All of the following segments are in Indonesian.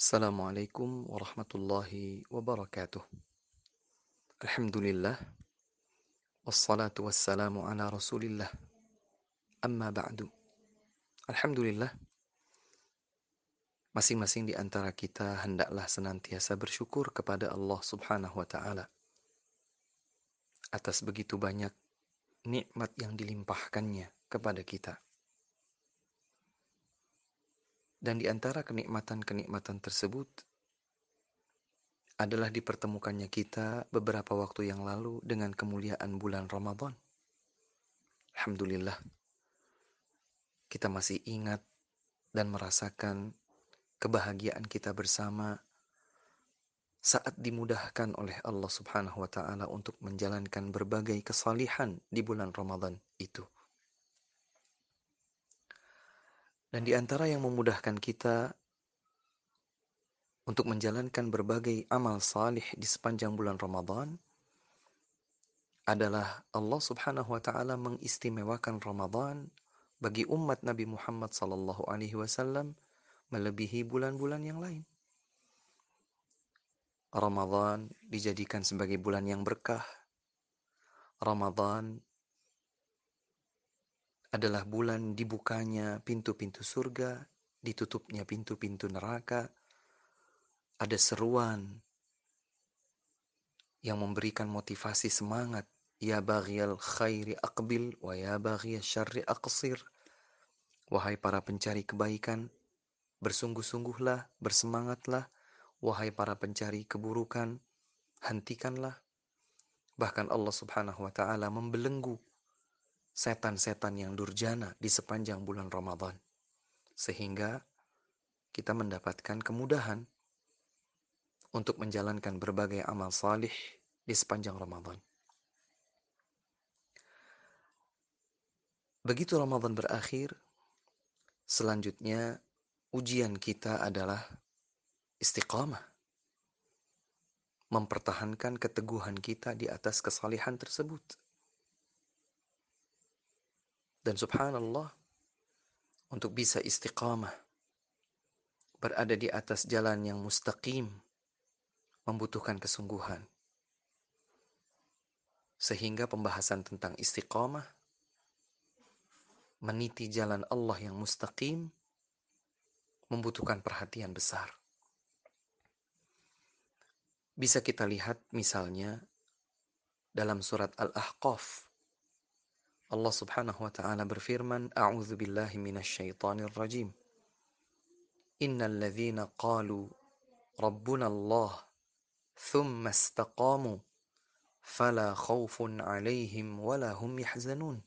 Assalamualaikum warahmatullahi wabarakatuh. Alhamdulillah. Wassalatu wassalamu ala rasulillah. Amma ba'du. Alhamdulillah. Masing-masing di antara kita hendaklah senantiasa bersyukur kepada Allah subhanahu wa ta'ala. Atas begitu banyak nikmat yang dilimpahkannya kepada kita. Dan di antara kenikmatan-kenikmatan tersebut adalah dipertemukannya kita beberapa waktu yang lalu dengan kemuliaan bulan Ramadan. Alhamdulillah. Kita masih ingat dan merasakan kebahagiaan kita bersama saat dimudahkan oleh Allah Subhanahu wa taala untuk menjalankan berbagai kesalihan di bulan Ramadan itu. Dan di antara yang memudahkan kita untuk menjalankan berbagai amal salih di sepanjang bulan Ramadan adalah Allah Subhanahu wa taala mengistimewakan Ramadan bagi umat Nabi Muhammad sallallahu alaihi wasallam melebihi bulan-bulan yang lain. Ramadan dijadikan sebagai bulan yang berkah. Ramadan adalah bulan dibukanya pintu-pintu surga, ditutupnya pintu-pintu neraka. Ada seruan yang memberikan motivasi semangat. Ya baghiyal khairi aqbil wa ya baghiyal syarri aqsir. Wahai para pencari kebaikan, bersungguh-sungguhlah, bersemangatlah. Wahai para pencari keburukan, hentikanlah. Bahkan Allah subhanahu wa ta'ala membelenggu setan-setan yang durjana di sepanjang bulan Ramadan. Sehingga kita mendapatkan kemudahan untuk menjalankan berbagai amal salih di sepanjang Ramadan. Begitu Ramadan berakhir, selanjutnya ujian kita adalah istiqamah. Mempertahankan keteguhan kita di atas kesalihan tersebut. Dan subhanallah, untuk bisa istiqamah, berada di atas jalan yang mustaqim, membutuhkan kesungguhan. Sehingga pembahasan tentang istiqamah, meniti jalan Allah yang mustaqim, membutuhkan perhatian besar. Bisa kita lihat misalnya dalam surat Al-Ahqaf Allah Subhanahu wa taala berfirman, "A'udzu billahi minasyaitonir rajim." Innal ladzina qalu rabbuna Allah thumma istaqamu fala khaufun 'alaihim wala hum yahzanun.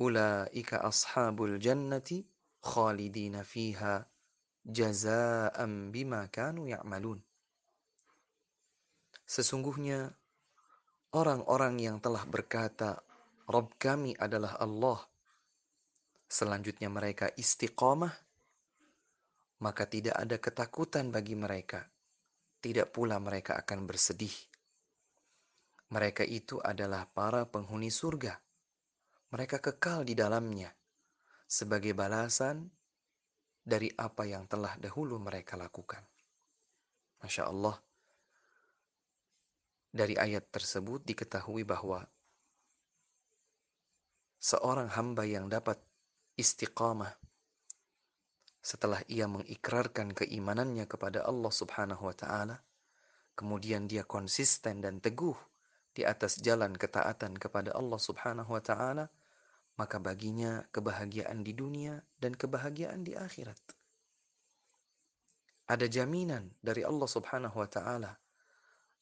Ulaika ashabul jannati khalidina fiha jazaa'an bima kanu ya'malun. Sesungguhnya orang-orang yang telah berkata Rob kami adalah Allah. Selanjutnya mereka istiqomah, maka tidak ada ketakutan bagi mereka. Tidak pula mereka akan bersedih. Mereka itu adalah para penghuni surga. Mereka kekal di dalamnya sebagai balasan dari apa yang telah dahulu mereka lakukan. Masya Allah, dari ayat tersebut diketahui bahwa seorang hamba yang dapat istiqamah setelah ia mengikrarkan keimanannya kepada Allah Subhanahu wa taala, kemudian dia konsisten dan teguh di atas jalan ketaatan kepada Allah Subhanahu wa taala, maka baginya kebahagiaan di dunia dan kebahagiaan di akhirat. Ada jaminan dari Allah Subhanahu wa taala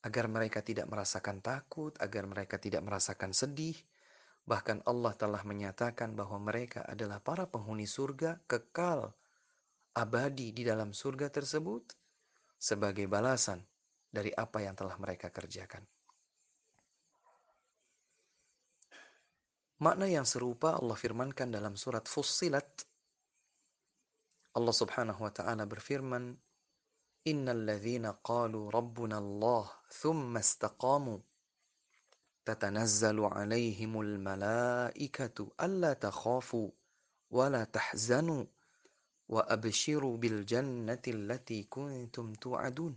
agar mereka tidak merasakan takut, agar mereka tidak merasakan sedih, Bahkan Allah telah menyatakan bahwa mereka adalah para penghuni surga kekal abadi di dalam surga tersebut sebagai balasan dari apa yang telah mereka kerjakan. Makna yang serupa Allah firmankan dalam surat Fussilat. Allah Subhanahu wa taala berfirman, "Innal ladzina qalu rabbuna Allah thumma istaqamu تتنزل عليهم الملائكة ألا تخافوا ولا تحزنوا wa abshiru bil jannati allati kuntum tu'adun.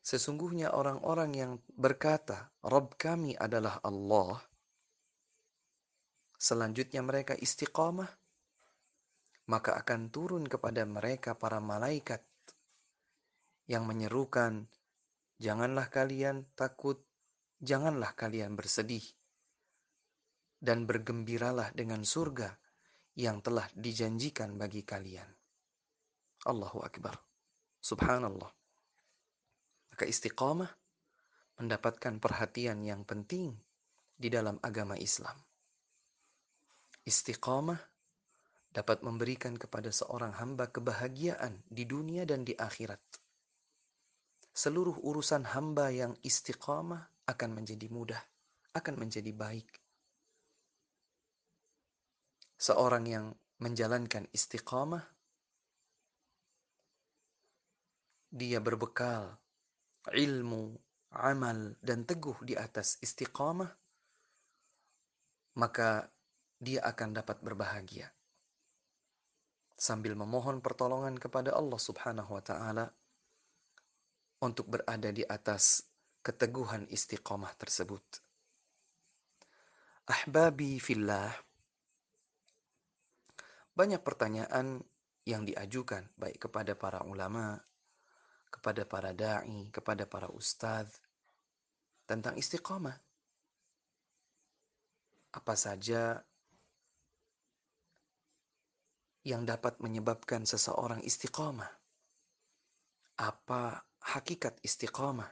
Sesungguhnya orang-orang yang berkata, Rabb kami adalah Allah. Selanjutnya mereka istiqamah. Maka akan turun kepada mereka para malaikat yang menyerukan, Janganlah kalian takut, janganlah kalian bersedih. Dan bergembiralah dengan surga yang telah dijanjikan bagi kalian. Allahu Akbar. Subhanallah. Maka istiqamah mendapatkan perhatian yang penting di dalam agama Islam. Istiqamah dapat memberikan kepada seorang hamba kebahagiaan di dunia dan di akhirat. Seluruh urusan hamba yang istiqamah akan menjadi mudah, akan menjadi baik. Seorang yang menjalankan istiqamah, dia berbekal ilmu, amal, dan teguh di atas istiqamah, maka dia akan dapat berbahagia. Sambil memohon pertolongan kepada Allah subhanahu wa ta'ala untuk berada di atas keteguhan istiqamah tersebut. Ahbabi fillah, banyak pertanyaan yang diajukan baik kepada para ulama, kepada para da'i, kepada para ustadz tentang istiqamah. Apa saja yang dapat menyebabkan seseorang istiqamah? Apa hakikat istiqamah?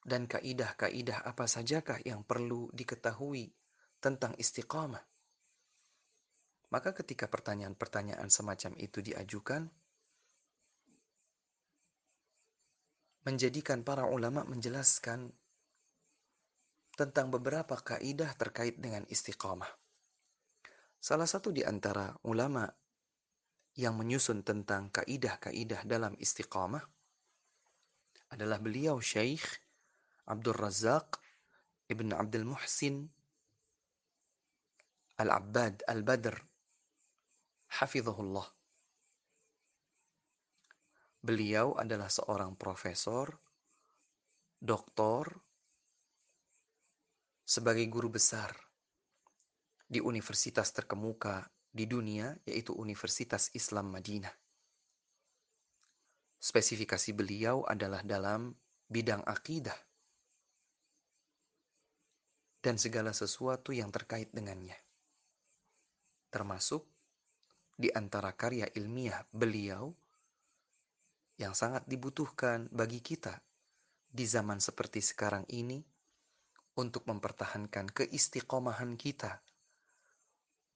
Dan kaidah-kaidah apa sajakah yang perlu diketahui tentang istiqamah? Maka ketika pertanyaan-pertanyaan semacam itu diajukan, menjadikan para ulama menjelaskan tentang beberapa kaidah terkait dengan istiqamah. Salah satu di antara ulama yang menyusun tentang kaidah-kaidah dalam istiqamah adalah beliau Syekh Abdul Razak Ibn Abdul Muhsin Al-Abbad Al-Badr. Hafizahullah. Beliau adalah seorang profesor, doktor, sebagai guru besar di universitas terkemuka di dunia, yaitu Universitas Islam Madinah. Spesifikasi beliau adalah dalam bidang akidah dan segala sesuatu yang terkait dengannya. Termasuk di antara karya ilmiah beliau yang sangat dibutuhkan bagi kita di zaman seperti sekarang ini untuk mempertahankan keistiqomahan kita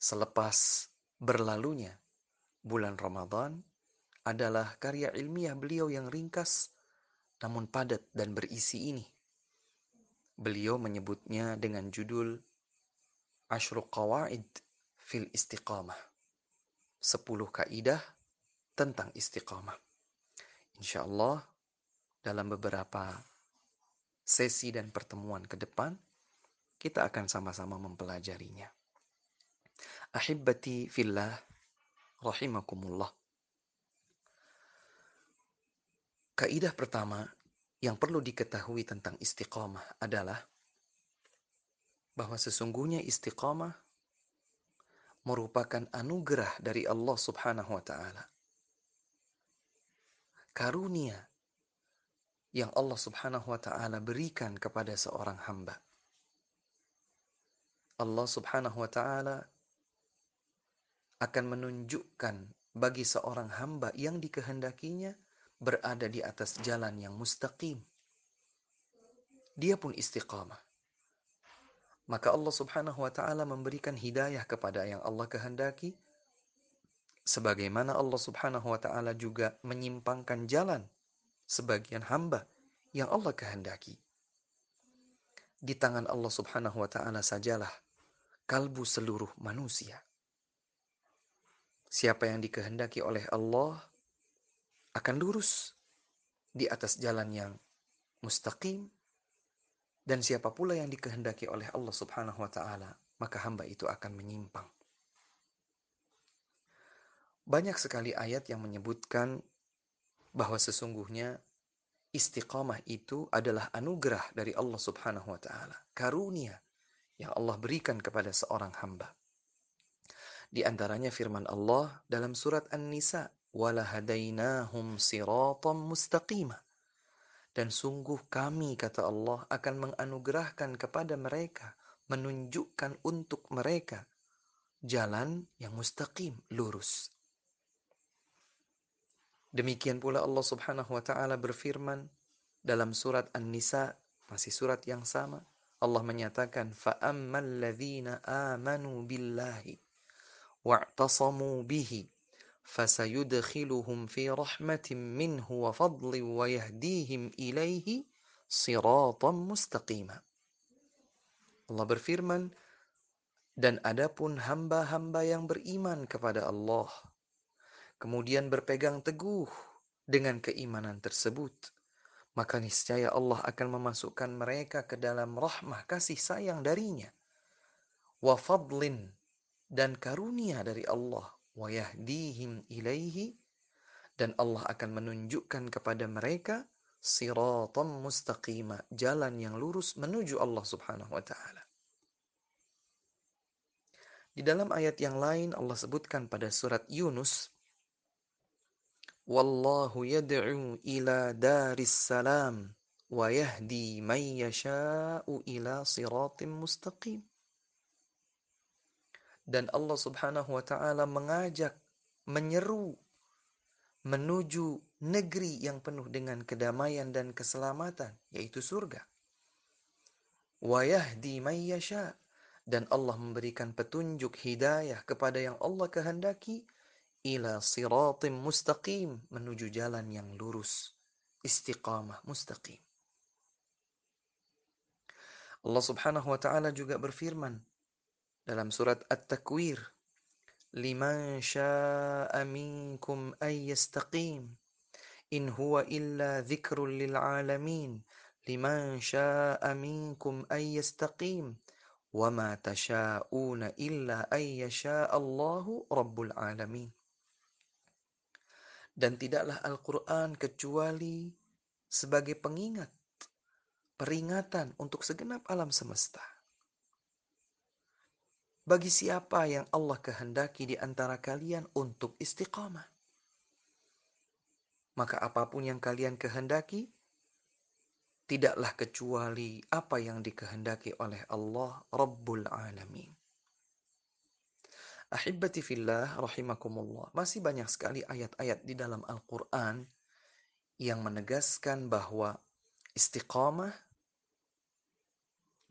selepas berlalunya bulan Ramadan adalah karya ilmiah beliau yang ringkas namun padat dan berisi ini. Beliau menyebutnya dengan judul Ashru Qawaid fil Istiqamah. Sepuluh kaidah tentang istiqamah. Insya Allah dalam beberapa sesi dan pertemuan ke depan kita akan sama-sama mempelajarinya. Ahibbati fillah rahimakumullah. Kaidah pertama yang perlu diketahui tentang istiqamah adalah bahwa sesungguhnya istiqamah merupakan anugerah dari Allah Subhanahu wa taala karunia yang Allah Subhanahu wa taala berikan kepada seorang hamba. Allah Subhanahu wa taala akan menunjukkan bagi seorang hamba yang dikehendakinya berada di atas jalan yang mustaqim. Dia pun istiqamah. Maka Allah Subhanahu wa taala memberikan hidayah kepada yang Allah kehendaki Sebagaimana Allah Subhanahu wa taala juga menyimpangkan jalan sebagian hamba yang Allah kehendaki. Di tangan Allah Subhanahu wa taala sajalah kalbu seluruh manusia. Siapa yang dikehendaki oleh Allah akan lurus di atas jalan yang mustaqim dan siapa pula yang dikehendaki oleh Allah Subhanahu wa taala maka hamba itu akan menyimpang. Banyak sekali ayat yang menyebutkan bahwa sesungguhnya istiqamah itu adalah anugerah dari Allah Subhanahu wa taala, karunia yang Allah berikan kepada seorang hamba. Di antaranya firman Allah dalam surat An-Nisa, "Walahadainahum siratam mustaqimah." Dan sungguh kami, kata Allah, akan menganugerahkan kepada mereka, menunjukkan untuk mereka jalan yang mustaqim, lurus. Demikian pula Allah Subhanahu wa taala berfirman dalam surat An-Nisa, masih surat yang sama. Allah menyatakan, فَأَمَّا الَّذِينَ آمَنُوا بِاللَّهِ وَاعْتَصَمُوا بِهِ فَسَيُدْخِلُهُمْ فِي رَحْمَةٍ مِّنْهُ وَفَضْلٍ وَيَهْدِيهِمْ إِلَيْهِ صِرَاطًا مُسْتَقِيمًا Allah berfirman, dan adapun hamba-hamba yang beriman kepada Allah, kemudian berpegang teguh dengan keimanan tersebut, maka niscaya Allah akan memasukkan mereka ke dalam rahmah kasih sayang darinya. Wa fadlin dan karunia dari Allah. Wa yahdihim ilaihi dan Allah akan menunjukkan kepada mereka siratan mustaqima, jalan yang lurus menuju Allah Subhanahu wa taala. Di dalam ayat yang lain Allah sebutkan pada surat Yunus Wallahu yad'u ila daris salam wa yahdi man yasha'u ila siratim mustaqim. Dan Allah Subhanahu wa taala mengajak, menyeru menuju negeri yang penuh dengan kedamaian dan keselamatan, yaitu surga. Wa yahdi dan Allah memberikan petunjuk hidayah kepada yang Allah kehendaki ila siratim mustaqim menuju jalan yang lurus istiqamah mustaqim Allah Subhanahu wa taala juga berfirman dalam surat At-Takwir. Liman syaa'a minkum ay yastaqim. In huwa illa dzikrul lil alamin. Liman syaa'a minkum ay yastaqim. Wa ma illa ay yasha'allahu rabbul alamin. Dan tidaklah Al-Qur'an kecuali sebagai pengingat peringatan untuk segenap alam semesta. Bagi siapa yang Allah kehendaki di antara kalian untuk istiqamah. Maka apa pun yang kalian kehendaki, tidaklah kecuali apa yang dikehendaki oleh Allah Rabbul Alamin. Ahibbati fillah rahimakumullah. Masih banyak sekali ayat-ayat di dalam Al-Quran yang menegaskan bahwa istiqamah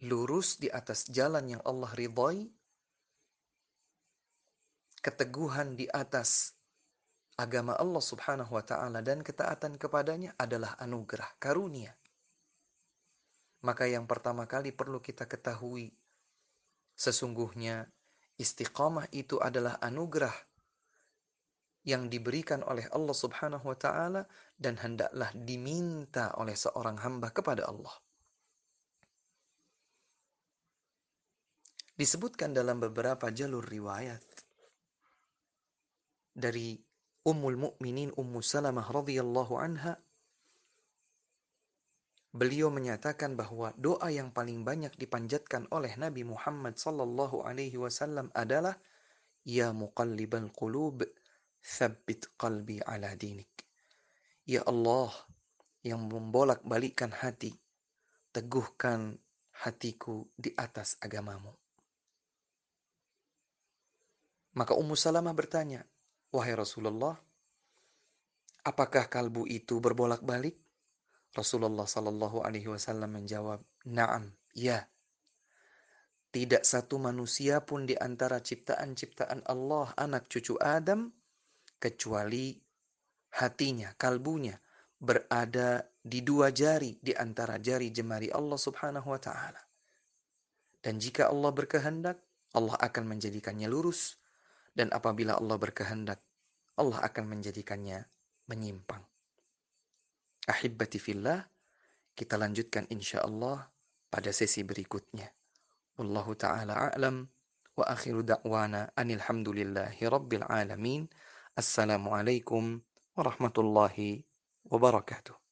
lurus di atas jalan yang Allah ridhai keteguhan di atas agama Allah Subhanahu wa taala dan ketaatan kepadanya adalah anugerah karunia maka yang pertama kali perlu kita ketahui, sesungguhnya istiqamah itu adalah anugerah yang diberikan oleh Allah Subhanahu wa taala dan hendaklah diminta oleh seorang hamba kepada Allah. Disebutkan dalam beberapa jalur riwayat dari Ummul Mukminin Ummu Salamah radhiyallahu anha beliau menyatakan bahwa doa yang paling banyak dipanjatkan oleh Nabi Muhammad sallallahu alaihi wasallam adalah ya muqallibal qulub thabbit qalbi ala dinik. Ya Allah yang membolak-balikkan hati teguhkan hatiku di atas agamamu. Maka Ummu Salamah bertanya wahai Rasulullah apakah kalbu itu berbolak-balik Rasulullah Sallallahu Alaihi Wasallam menjawab, "Naam, ya." Tidak satu manusia pun di antara ciptaan-ciptaan Allah, anak cucu Adam, kecuali hatinya, kalbunya, berada di dua jari di antara jari jemari Allah Subhanahu wa Ta'ala. Dan jika Allah berkehendak, Allah akan menjadikannya lurus, dan apabila Allah berkehendak, Allah akan menjadikannya menyimpang. Ahibbati fillah, kita lanjutkan insya Allah pada sesi berikutnya. Wallahu ta'ala a'lam wa akhiru da'wana anilhamdulillahi rabbil alamin. Assalamualaikum warahmatullahi wabarakatuh.